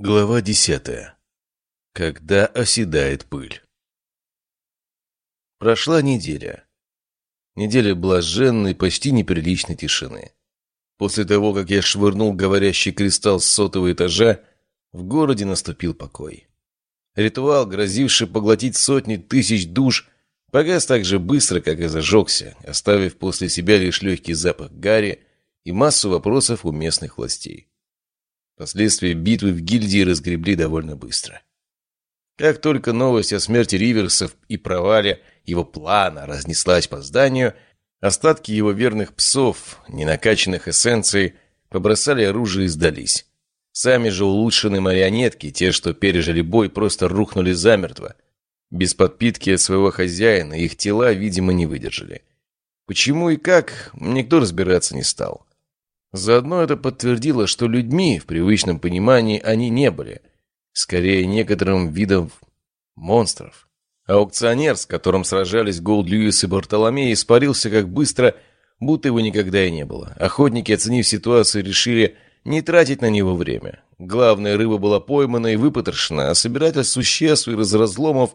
Глава десятая. Когда оседает пыль. Прошла неделя. Неделя блаженной, почти неприличной тишины. После того, как я швырнул говорящий кристалл с сотого этажа, в городе наступил покой. Ритуал, грозивший поглотить сотни тысяч душ, погас так же быстро, как и зажегся, оставив после себя лишь легкий запах гари и массу вопросов у местных властей. Последствия битвы в гильдии разгребли довольно быстро. Как только новость о смерти Риверсов и провале его плана разнеслась по зданию, остатки его верных псов, не накачанных эссенцией, побросали оружие и сдались. Сами же улучшенные марионетки, те, что пережили бой, просто рухнули замертво. Без подпитки от своего хозяина их тела, видимо, не выдержали. Почему и как, никто разбираться не стал. Заодно это подтвердило, что людьми в привычном понимании они не были. Скорее, некоторым видом монстров. Аукционер, с которым сражались Голд Льюис и Бартоломей, испарился как быстро, будто его никогда и не было. Охотники, оценив ситуацию, решили не тратить на него время. Главная рыба была поймана и выпотрошена, а собиратель существ и разразломов,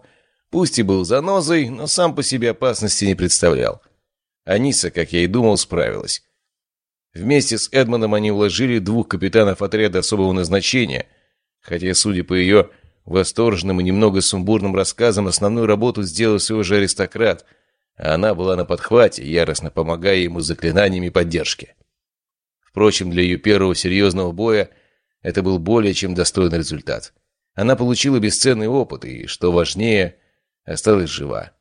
пусть и был занозой, но сам по себе опасности не представлял. Аниса, как я и думал, справилась. Вместе с Эдмоном они уложили двух капитанов отряда особого назначения, хотя, судя по ее восторженным и немного сумбурным рассказам, основную работу сделал все же аристократ, а она была на подхвате, яростно помогая ему заклинаниями поддержки. Впрочем, для ее первого серьезного боя это был более чем достойный результат. Она получила бесценный опыт и, что важнее, осталась жива.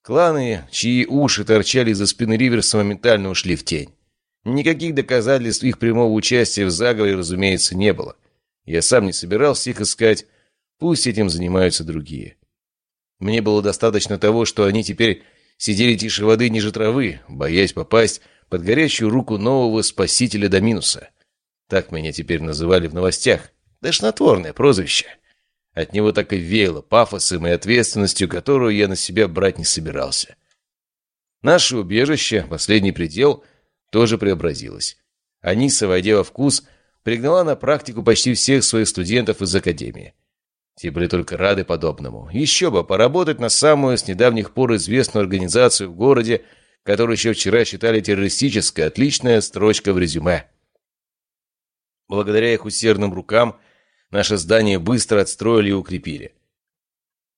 Кланы, чьи уши торчали за спины Риверса, моментально ушли в тень. Никаких доказательств их прямого участия в заговоре, разумеется, не было. Я сам не собирался их искать, пусть этим занимаются другие. Мне было достаточно того, что они теперь сидели тише воды ниже травы, боясь попасть под горячую руку нового спасителя Доминуса. Так меня теперь называли в новостях. Тошнотворное прозвище. От него так и веяло пафосом и ответственностью, которую я на себя брать не собирался. Наше убежище, последний предел — тоже преобразилась. Аниса, войдя во вкус, пригнала на практику почти всех своих студентов из академии. Те были только рады подобному. Еще бы, поработать на самую с недавних пор известную организацию в городе, которую еще вчера считали террористической, отличная строчка в резюме. Благодаря их усердным рукам наше здание быстро отстроили и укрепили.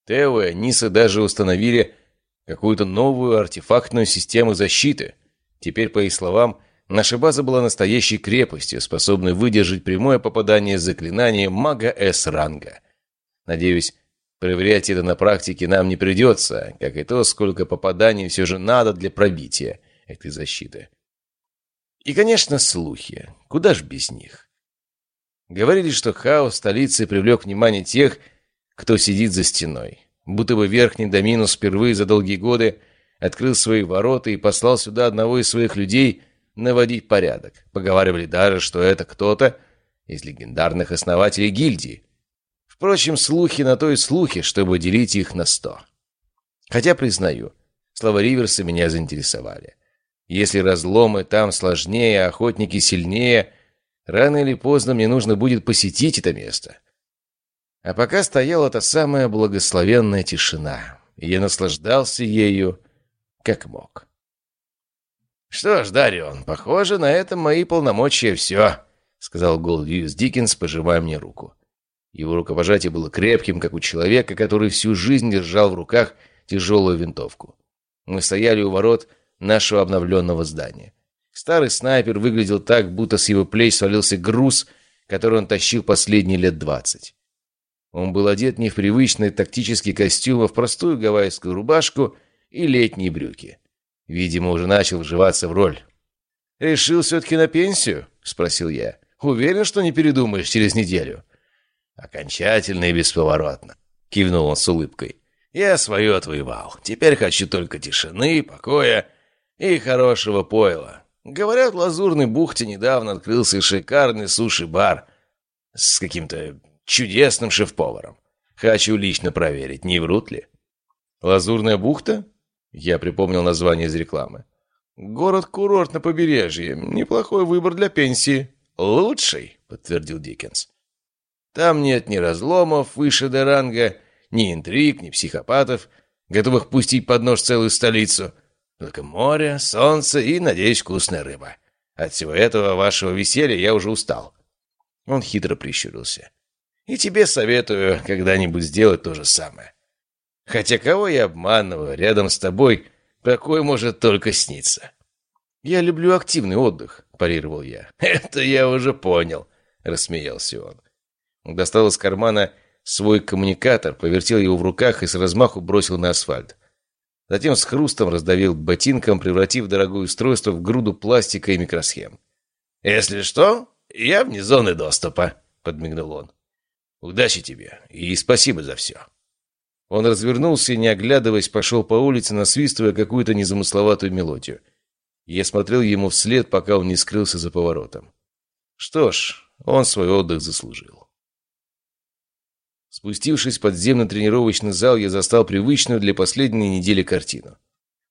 Тео и Аниса даже установили какую-то новую артефактную систему защиты, Теперь, по их словам, наша база была настоящей крепостью, способной выдержать прямое попадание заклинания мага С-ранга. Надеюсь, проверять это на практике нам не придется, как и то, сколько попаданий все же надо для пробития этой защиты. И, конечно, слухи. Куда ж без них? Говорили, что хаос в столице привлек внимание тех, кто сидит за стеной. Будто бы верхний доминус впервые за долгие годы открыл свои ворота и послал сюда одного из своих людей наводить порядок. Поговаривали даже, что это кто-то из легендарных основателей гильдии. Впрочем, слухи на то и слухи, чтобы делить их на сто. Хотя, признаю, слова Риверса меня заинтересовали. Если разломы там сложнее, а охотники сильнее, рано или поздно мне нужно будет посетить это место. А пока стояла та самая благословенная тишина, и я наслаждался ею, как мог. «Что ж, Дарион, похоже, на этом мои полномочия все», — сказал Гол Льюис Диккенс, пожимая мне руку. Его рукопожатие было крепким, как у человека, который всю жизнь держал в руках тяжелую винтовку. Мы стояли у ворот нашего обновленного здания. Старый снайпер выглядел так, будто с его плеч свалился груз, который он тащил последние лет двадцать. Он был одет не в привычный тактический костюм, а в простую гавайскую рубашку — и летние брюки. Видимо, уже начал вживаться в роль. «Решил все-таки на пенсию?» — спросил я. «Уверен, что не передумаешь через неделю?» «Окончательно и бесповоротно», — кивнул он с улыбкой. «Я свое отвоевал. Теперь хочу только тишины, покоя и хорошего пойла. Говорят, в Лазурной бухте недавно открылся шикарный суши-бар с каким-то чудесным шеф-поваром. Хочу лично проверить, не врут ли». «Лазурная бухта?» Я припомнил название из рекламы. «Город-курорт на побережье. Неплохой выбор для пенсии». «Лучший», — подтвердил Диккенс. Там нет ни разломов выше до ни интриг, ни психопатов, готовых пустить под нож целую столицу. Только море, солнце и, надеюсь, вкусная рыба. От всего этого вашего веселья я уже устал». Он хитро прищурился. «И тебе советую когда-нибудь сделать то же самое. Хотя кого я обманываю, рядом с тобой такой может только сниться». «Я люблю активный отдых», — парировал я. «Это я уже понял», — рассмеялся он. Достал из кармана свой коммуникатор, повертел его в руках и с размаху бросил на асфальт. Затем с хрустом раздавил ботинком, превратив дорогое устройство в груду пластика и микросхем. «Если что, я вне зоны доступа», — подмигнул он. «Удачи тебе и спасибо за все». Он развернулся и, не оглядываясь, пошел по улице, насвистывая какую-то незамысловатую мелодию. Я смотрел ему вслед, пока он не скрылся за поворотом. Что ж, он свой отдых заслужил. Спустившись в подземный тренировочный зал, я застал привычную для последней недели картину.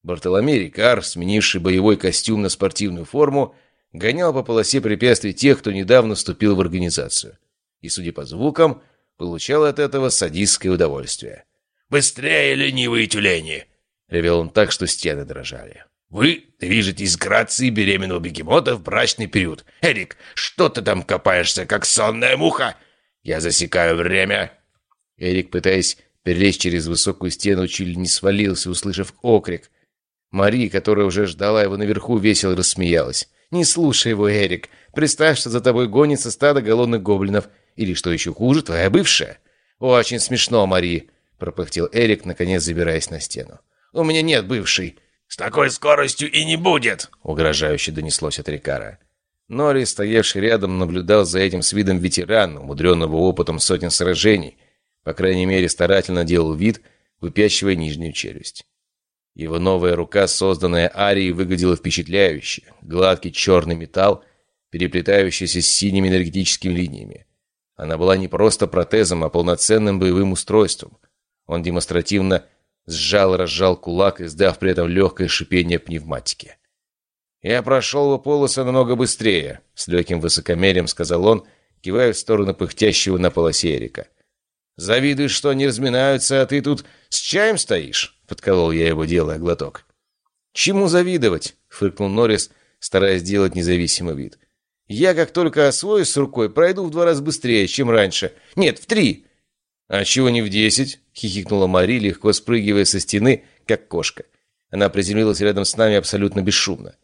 Бартоломей Рикар, сменивший боевой костюм на спортивную форму, гонял по полосе препятствий тех, кто недавно вступил в организацию. И, судя по звукам, получал от этого садистское удовольствие. «Быстрее, ленивые тюлени!» — ревел он так, что стены дрожали. «Вы движетесь с грацией беременного бегемота в брачный период. Эрик, что ты там копаешься, как сонная муха? Я засекаю время!» Эрик, пытаясь перелезть через высокую стену, чуть ли не свалился, услышав окрик. Мари, которая уже ждала его наверху, весело рассмеялась. «Не слушай его, Эрик. Представь, что за тобой гонится стадо голодных гоблинов. Или, что еще хуже, твоя бывшая». «Очень смешно, Мари», — пропыхтел Эрик, наконец забираясь на стену. «У меня нет бывшей». «С такой скоростью и не будет!» — угрожающе донеслось от Рикара. Нори, стоявший рядом, наблюдал за этим с видом ветерана, умудренного опытом сотен сражений. По крайней мере, старательно делал вид, выпячивая нижнюю челюсть. Его новая рука, созданная Арией, выглядела впечатляюще. Гладкий черный металл, переплетающийся с синими энергетическими линиями. Она была не просто протезом, а полноценным боевым устройством. Он демонстративно сжал и разжал кулак, издав при этом легкое шипение пневматики. «Я прошел бы полосы намного быстрее», — с легким высокомерием сказал он, кивая в сторону пыхтящего на полосе Эрика. «Завидуешь, что они разминаются, а ты тут с чаем стоишь?» — подколол я его, делая глоток. «Чему завидовать?» — фыркнул Норрис, стараясь сделать независимый вид. «Я, как только освоюсь с рукой, пройду в два раза быстрее, чем раньше. Нет, в три!» «А чего не в десять?» — хихикнула Мари, легко спрыгивая со стены, как кошка. Она приземлилась рядом с нами абсолютно бесшумно.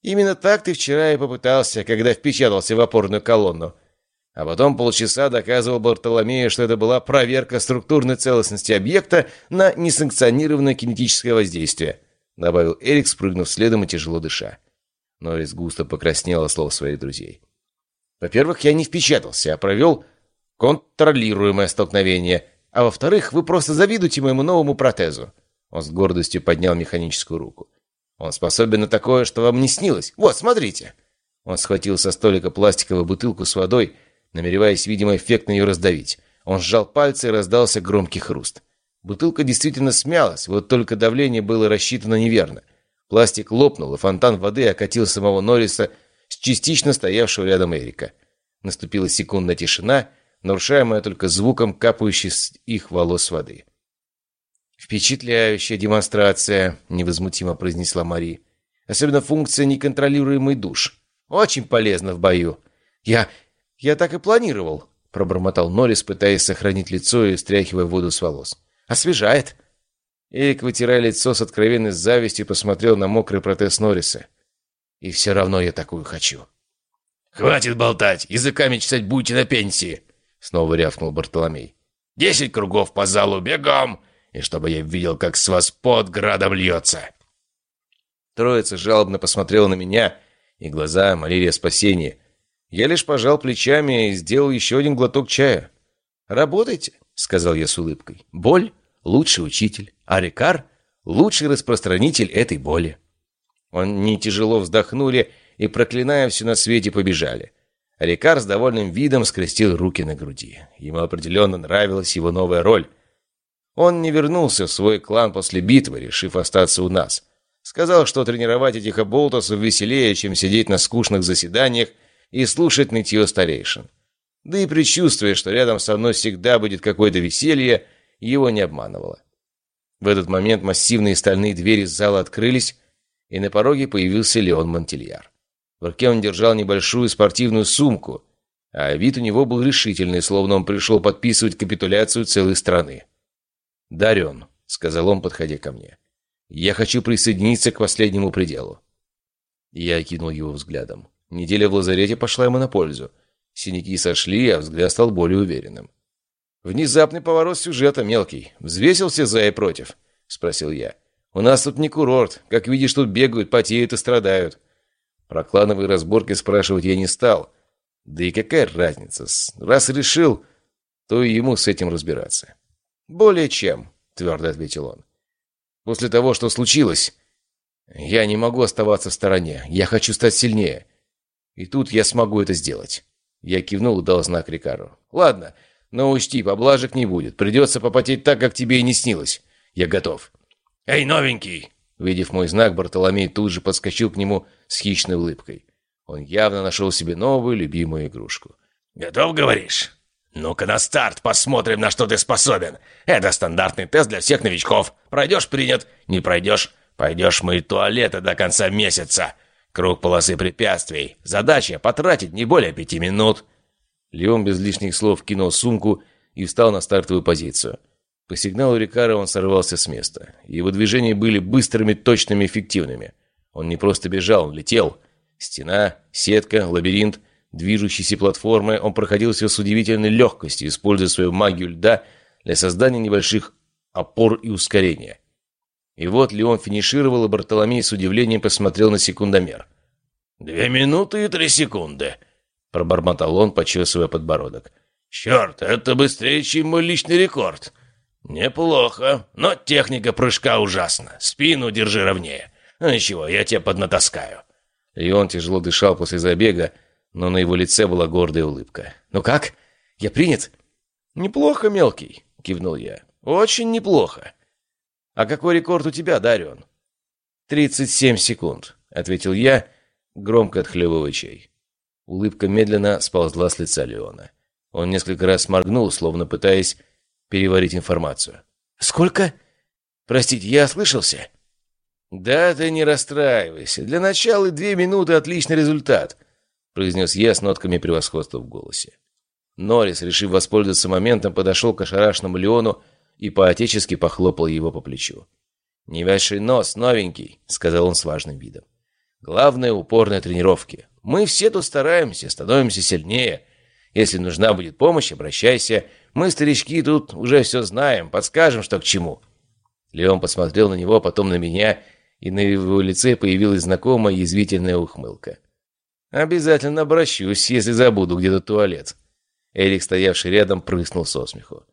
«Именно так ты вчера и попытался, когда впечатался в опорную колонну». А потом полчаса доказывал Бартоломею, что это была проверка структурной целостности объекта на несанкционированное кинетическое воздействие, добавил Эрик, спрыгнув следом и тяжело дыша. Норрис густо покраснел от слов своих друзей. «Во-первых, я не впечатался, а провел контролируемое столкновение. А во-вторых, вы просто завидуете моему новому протезу». Он с гордостью поднял механическую руку. «Он способен на такое, что вам не снилось. Вот, смотрите!» Он схватил со столика пластиковую бутылку с водой, намереваясь, видимо, эффектно ее раздавить. Он сжал пальцы и раздался громкий хруст. Бутылка действительно смялась, вот только давление было рассчитано неверно. Пластик лопнул, и фонтан воды окатил самого Норриса с частично стоявшего рядом Эрика. Наступила секундная тишина — нарушаемая только звуком капающей с их волос воды. «Впечатляющая демонстрация», — невозмутимо произнесла Мари. «Особенно функция неконтролируемый душ. Очень полезно в бою. Я... я так и планировал», — пробормотал Норрис, пытаясь сохранить лицо и стряхивая воду с волос. «Освежает». Эрик, вытирая лицо с откровенной завистью, посмотрел на мокрый протез Норриса. «И все равно я такую хочу». «Хватит болтать! Языками чесать будете на пенсии!» Снова рявкнул Бартоломей. «Десять кругов по залу бегом! И чтобы я видел, как с вас под градом льется!» Троица жалобно посмотрела на меня, и глаза молили о спасении. Я лишь пожал плечами и сделал еще один глоток чая. «Работайте», — сказал я с улыбкой. «Боль — лучший учитель, а Рикар — лучший распространитель этой боли». Они тяжело вздохнули и, проклиная все на свете, побежали. Рикар с довольным видом скрестил руки на груди. Ему определенно нравилась его новая роль. Он не вернулся в свой клан после битвы, решив остаться у нас. Сказал, что тренировать этих оболтусов веселее, чем сидеть на скучных заседаниях и слушать нытье старейшин. Да и предчувствие, что рядом со мной всегда будет какое-то веселье, его не обманывало. В этот момент массивные стальные двери зала открылись, и на пороге появился Леон Монтильяр. В руке он держал небольшую спортивную сумку, а вид у него был решительный, словно он пришел подписывать капитуляцию целой страны. «Дарен», — сказал он, подходя ко мне, — «я хочу присоединиться к последнему пределу». Я окинул его взглядом. Неделя в лазарете пошла ему на пользу. Синяки сошли, а взгляд стал более уверенным. «Внезапный поворот сюжета, мелкий. Взвесил все за и против?» — спросил я. «У нас тут не курорт. Как видишь, тут бегают, потеют и страдают». Про клановые разборки спрашивать я не стал. Да и какая разница? Раз решил, то и ему с этим разбираться. «Более чем», — твердо ответил он. «После того, что случилось, я не могу оставаться в стороне. Я хочу стать сильнее. И тут я смогу это сделать». Я кивнул и дал знак Рикару. «Ладно, но учти, поблажек не будет. Придется попотеть так, как тебе и не снилось. Я готов». «Эй, новенький!» Увидев мой знак, Бартоломей тут же подскочил к нему с хищной улыбкой. Он явно нашел себе новую любимую игрушку. «Готов, говоришь? Ну-ка на старт, посмотрим, на что ты способен. Это стандартный тест для всех новичков. Пройдешь – принят. Не пройдешь – пойдешь мыть туалеты до конца месяца. Круг полосы препятствий. Задача – потратить не более пяти минут. Леон без лишних слов кинул сумку и встал на стартовую позицию. По сигналу Рикара он сорвался с места. Его движения были быстрыми, точными, эффективными. Он не просто бежал, он летел. Стена, сетка, лабиринт, движущиеся платформы. Он проходил все с удивительной легкостью, используя свою магию льда для создания небольших опор и ускорения. И вот Леон финишировал, и Бартоломей с удивлением посмотрел на секундомер. «Две минуты и три секунды», Пробормотал он, почесывая подбородок. «Черт, это быстрее, чем мой личный рекорд!» «Неплохо, но техника прыжка ужасна. Спину держи ровнее. Ну ничего, я тебя поднатаскаю». И он тяжело дышал после забега, но на его лице была гордая улыбка. «Ну как? Я принят?» «Неплохо, мелкий», — кивнул я. «Очень неплохо». «А какой рекорд у тебя, Дарион?» «Тридцать семь секунд», — ответил я, громко отхлебывая чай. Улыбка медленно сползла с лица Леона. Он несколько раз моргнул, словно пытаясь переварить информацию. «Сколько? Простите, я ослышался?» «Да ты не расстраивайся. Для начала две минуты — отличный результат», — произнес я с нотками превосходства в голосе. Норрис, решив воспользоваться моментом, подошел к ошарашенному Леону и поотечески похлопал его по плечу. «Не вяший нос, новенький», — сказал он с важным видом. «Главное — упорные тренировки. Мы все тут стараемся, становимся сильнее. Если нужна будет помощь, обращайся. Мы, старички, тут уже все знаем, подскажем, что к чему». Леон посмотрел на него, потом на меня, и на его лице появилась знакомая язвительная ухмылка. «Обязательно обращусь, если забуду где-то туалет». Эрик, стоявший рядом, прыснул со смеху.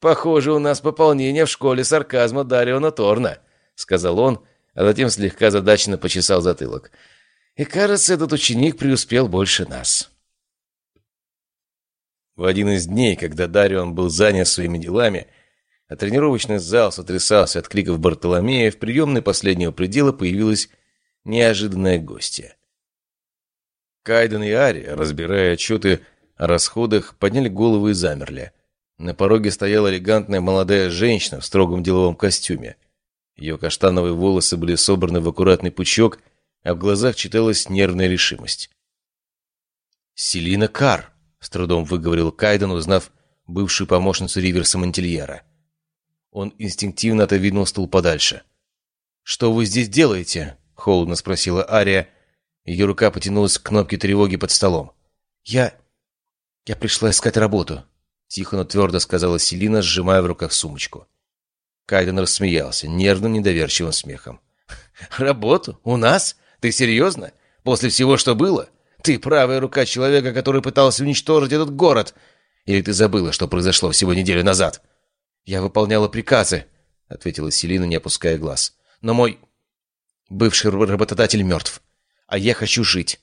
«Похоже, у нас пополнение в школе сарказма Дариона Торна», — сказал он, а затем слегка задачно почесал затылок. И, кажется, этот ученик преуспел больше нас. В один из дней, когда Дарион был занят своими делами, а тренировочный зал сотрясался от криков Бартоломея, в приемной последнего предела появилась неожиданная гостья. Кайден и Ари, разбирая отчеты о расходах, подняли головы и замерли. На пороге стояла элегантная молодая женщина в строгом деловом костюме. Ее каштановые волосы были собраны в аккуратный пучок, а в глазах читалась нервная решимость. «Селина Кар», — с трудом выговорил Кайден, узнав бывшую помощницу Риверса Монтильера. Он инстинктивно отодвинул стул подальше. «Что вы здесь делаете?» — холодно спросила Ария. Ее рука потянулась к кнопке тревоги под столом. «Я... я пришла искать работу», — тихо, но твердо сказала Селина, сжимая в руках сумочку. Кайден рассмеялся, нервным, недоверчивым смехом. «Работу? У нас? Ты серьезно? После всего, что было? Ты правая рука человека, который пытался уничтожить этот город. Или ты забыла, что произошло всего неделю назад? Я выполняла приказы, ответила Селина, не опуская глаз. Но мой бывший работодатель мертв. А я хочу жить.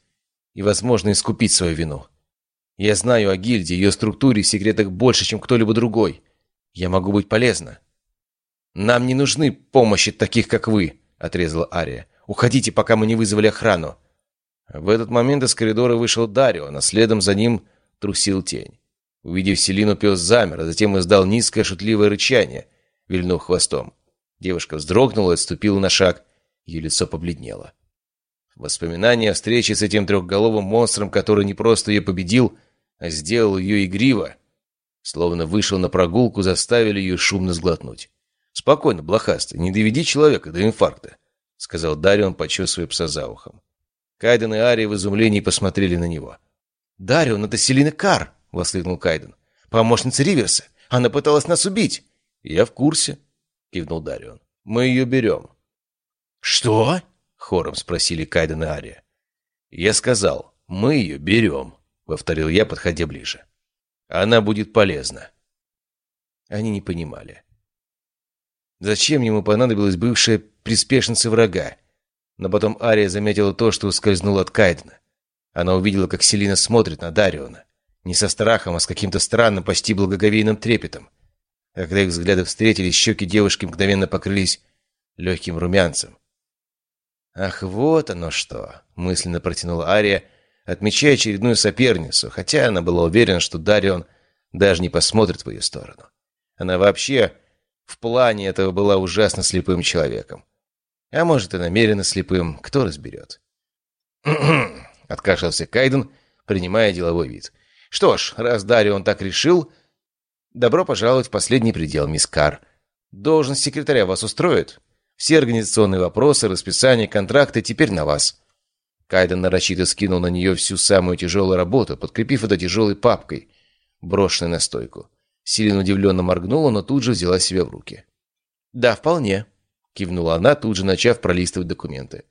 И, возможно, искупить свою вину. Я знаю о гильдии, ее структуре и секретах больше, чем кто-либо другой. Я могу быть полезна. Нам не нужны помощи таких, как вы, отрезала Ария. Уходите, пока мы не вызвали охрану!» В этот момент из коридора вышел Дарио, а следом за ним трусил тень. Увидев Селину, пес замер, а затем издал низкое шутливое рычание, вильнув хвостом. Девушка вздрогнула и отступила на шаг. Ее лицо побледнело. Воспоминания о встрече с этим трехголовым монстром, который не просто ее победил, а сделал ее игриво, словно вышел на прогулку, заставили ее шумно сглотнуть. «Спокойно, блохастый, не доведи человека до инфаркта», — сказал Дарион, почесывая пса за ухом. Кайден и Ария в изумлении посмотрели на него. «Дарион, это Селина Кар!» — воскликнул Кайден. «Помощница Риверса! Она пыталась нас убить!» «Я в курсе», — кивнул Дарион. «Мы ее берем». «Что?» — хором спросили Кайден и Ария. «Я сказал, мы ее берем», — повторил я, подходя ближе. «Она будет полезна». Они не понимали. Зачем ему понадобилась бывшая приспешница врага? Но потом Ария заметила то, что ускользнуло от Кайдена. Она увидела, как Селина смотрит на Дариона. Не со страхом, а с каким-то странным, почти благоговейным трепетом. Когда их взгляды встретились, щеки девушки мгновенно покрылись легким румянцем. «Ах, вот оно что!» — мысленно протянула Ария, отмечая очередную соперницу, хотя она была уверена, что Дарион даже не посмотрит в ее сторону. Она вообще в плане этого была ужасно слепым человеком. А может, и намеренно слепым, кто разберет. откашлялся Кайден, принимая деловой вид. «Что ж, раз Дарион так решил, добро пожаловать в последний предел, мисс Кар. Должность секретаря вас устроит? Все организационные вопросы, расписание, контракты теперь на вас». Кайден нарочито скинул на нее всю самую тяжелую работу, подкрепив это тяжелой папкой, брошенной на стойку. Силин удивленно моргнула, но тут же взяла себя в руки. «Да, вполне», — кивнула она, тут же начав пролистывать документы.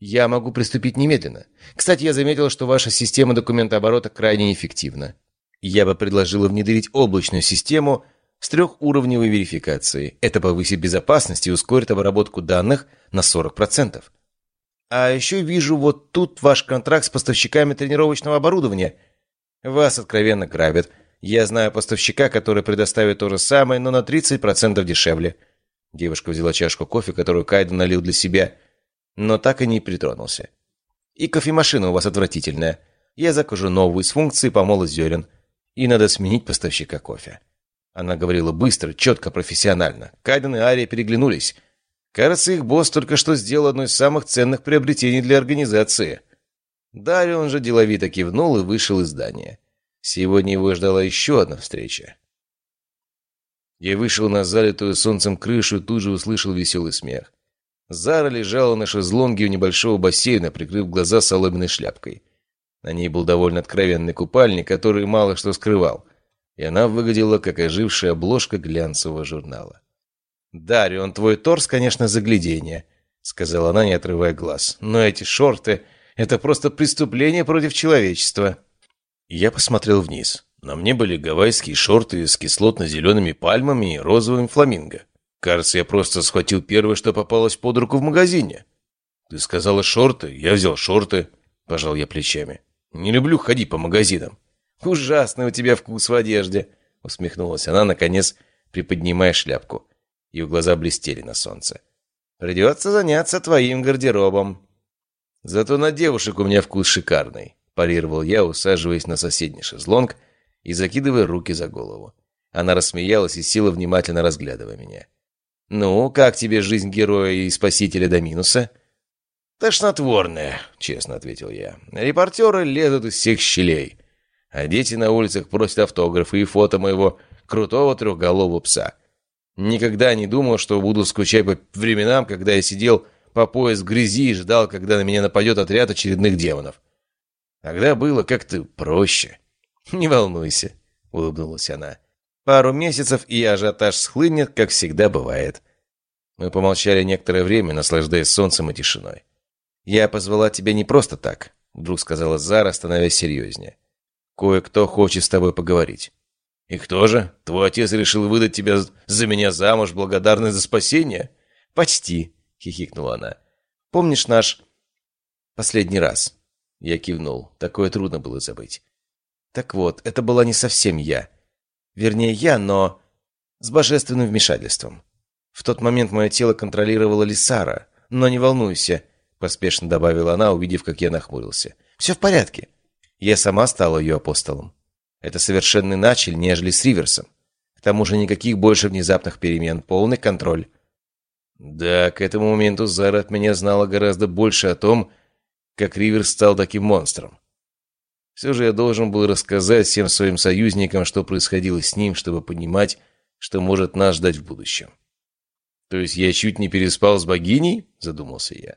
«Я могу приступить немедленно. Кстати, я заметила, что ваша система документооборота крайне эффективна. Я бы предложила внедрить облачную систему с трехуровневой верификацией. Это повысит безопасность и ускорит обработку данных на 40%. А еще вижу вот тут ваш контракт с поставщиками тренировочного оборудования. Вас откровенно грабят. Я знаю поставщика, который предоставит то же самое, но на 30% дешевле. Девушка взяла чашку кофе, которую Кайден налил для себя, но так и не притронулся. И кофемашина у вас отвратительная. Я закажу новую с функцией помола зерен. И надо сменить поставщика кофе. Она говорила быстро, четко, профессионально. Кайден и Ария переглянулись. Кажется, их босс только что сделал одно из самых ценных приобретений для организации. Дарион же деловито кивнул и вышел из здания. Сегодня его ждала еще одна встреча. Я вышел на залитую солнцем крышу и тут же услышал веселый смех. Зара лежала на шезлонге у небольшого бассейна, прикрыв глаза соломенной шляпкой. На ней был довольно откровенный купальник, который мало что скрывал, и она выглядела как ожившая обложка глянцевого журнала. «Дарион, твой торс, конечно, заглядение», — сказала она, не отрывая глаз. «Но эти шорты — это просто преступление против человечества». Я посмотрел вниз. На мне были гавайские шорты с кислотно-зелеными пальмами и розовым фламинго. Кажется, я просто схватил первое, что попалось под руку в магазине. «Ты сказала шорты? Я взял шорты», — пожал я плечами. «Не люблю ходить по магазинам». «Ужасный у тебя вкус в одежде», — усмехнулась она, наконец, приподнимая шляпку. Ее глаза блестели на солнце. «Придется заняться твоим гардеробом». «Зато на девушек у меня вкус шикарный», парировал я, усаживаясь на соседний шезлонг и закидывая руки за голову. Она рассмеялась и села, внимательно разглядывая меня. «Ну, как тебе жизнь героя и спасителя до минуса?» «Тошнотворная», — честно ответил я. «Репортеры лезут из всех щелей, а дети на улицах просят автографы и фото моего крутого трехголового пса. Никогда не думал, что буду скучать по временам, когда я сидел по пояс в грязи и ждал, когда на меня нападет отряд очередных демонов. Тогда было как-то проще. «Не волнуйся», — улыбнулась она. «Пару месяцев, и ажиотаж схлынет, как всегда бывает». Мы помолчали некоторое время, наслаждаясь солнцем и тишиной. «Я позвала тебя не просто так», — вдруг сказала Зара, становясь серьезнее. «Кое-кто хочет с тобой поговорить». «И кто же? Твой отец решил выдать тебя за меня замуж, благодарный за спасение?» «Почти», — хихикнула она. «Помнишь наш последний раз?» Я кивнул. Такое трудно было забыть. Так вот, это была не совсем я. Вернее, я, но с божественным вмешательством. В тот момент мое тело контролировало Лисара. Но не волнуйся, поспешно добавила она, увидев, как я нахмурился. Все в порядке. Я сама стала ее апостолом. Это совершенно иначе, нежели с Риверсом. К тому же никаких больше внезапных перемен, полный контроль. Да, к этому моменту Зара от меня знала гораздо больше о том, как Риверс стал таким монстром. Все же я должен был рассказать всем своим союзникам, что происходило с ним, чтобы понимать, что может нас ждать в будущем. То есть я чуть не переспал с богиней? Задумался я.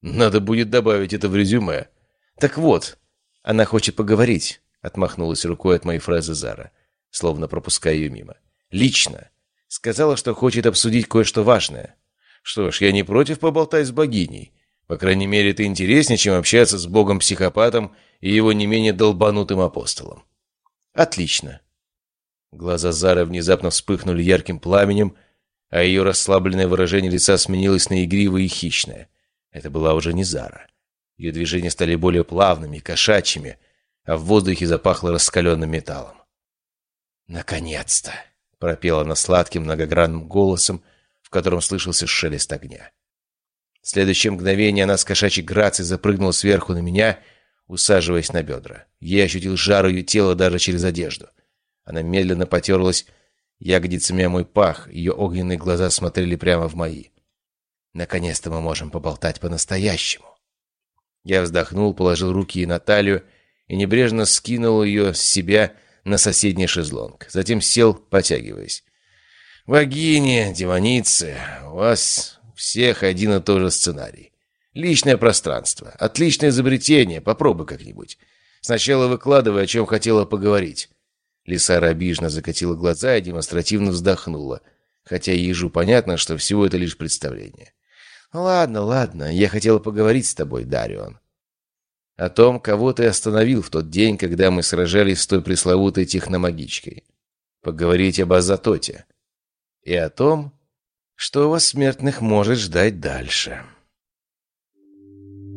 Надо будет добавить это в резюме. Так вот, она хочет поговорить, отмахнулась рукой от моей фразы Зара, словно пропуская ее мимо. Лично. Сказала, что хочет обсудить кое-что важное. Что ж, я не против поболтать с богиней. По крайней мере, это интереснее, чем общаться с богом-психопатом и его не менее долбанутым апостолом. Отлично. Глаза Зары внезапно вспыхнули ярким пламенем, а ее расслабленное выражение лица сменилось на игривое и хищное. Это была уже не Зара. Ее движения стали более плавными, кошачьими, а в воздухе запахло раскаленным металлом. «Наконец-то!» — пропела она сладким многогранным голосом, в котором слышался шелест огня. В следующее мгновение она с кошачьей грацией запрыгнула сверху на меня, усаживаясь на бедра. Я ощутил жар ее тела даже через одежду. Она медленно потерлась ягодицами о мой пах, ее огненные глаза смотрели прямо в мои. Наконец-то мы можем поболтать по-настоящему. Я вздохнул, положил руки ей на талию и небрежно скинул ее с себя на соседний шезлонг. Затем сел, потягиваясь. «Богини, демоницы, у вас всех один и тот же сценарий. Личное пространство. Отличное изобретение. Попробуй как-нибудь. Сначала выкладывай, о чем хотела поговорить». Лисара обиженно закатила глаза и демонстративно вздохнула, хотя ежу понятно, что всего это лишь представление. «Ладно, ладно, я хотела поговорить с тобой, Дарион. О том, кого ты остановил в тот день, когда мы сражались с той пресловутой техномагичкой. Поговорить об Азатоте. И о том, что вас смертных может ждать дальше».